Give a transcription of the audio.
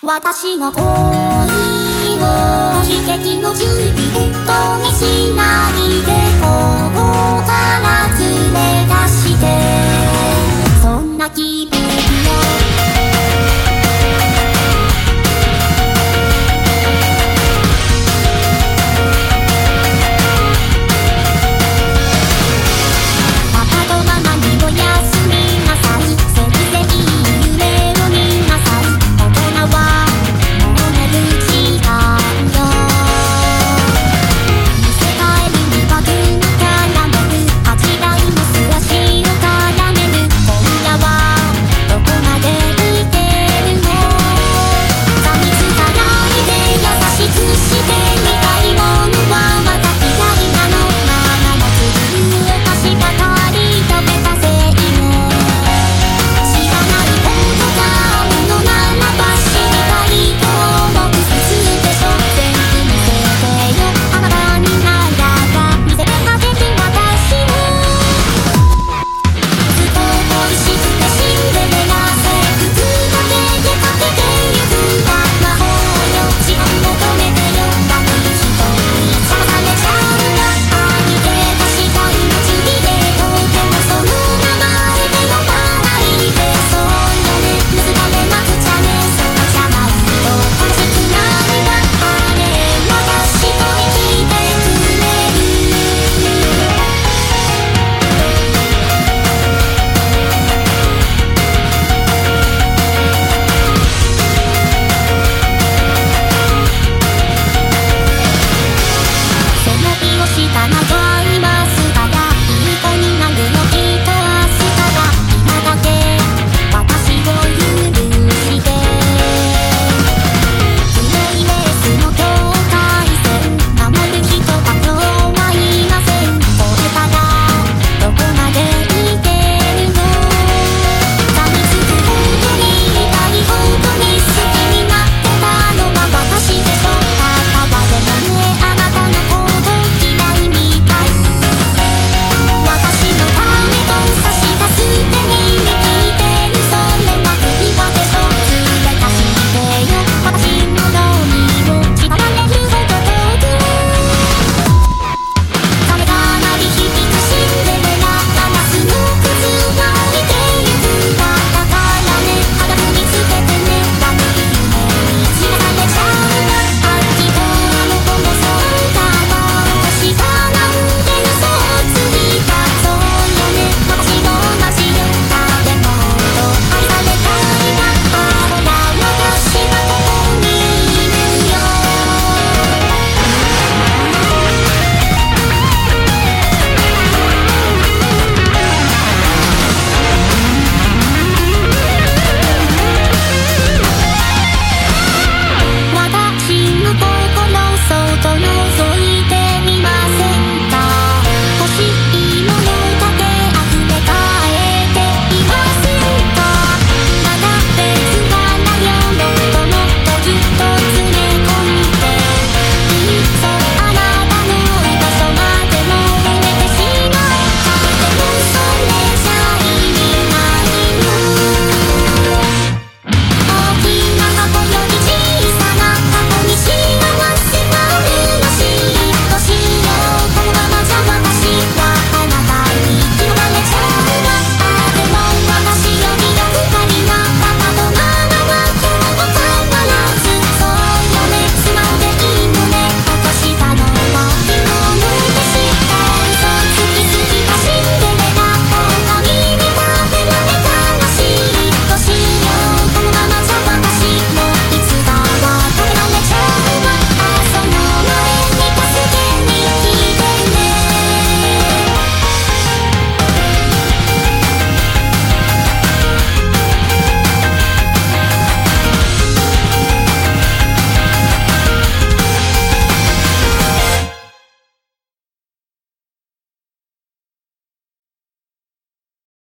私の恋を悲劇の準備とにしないで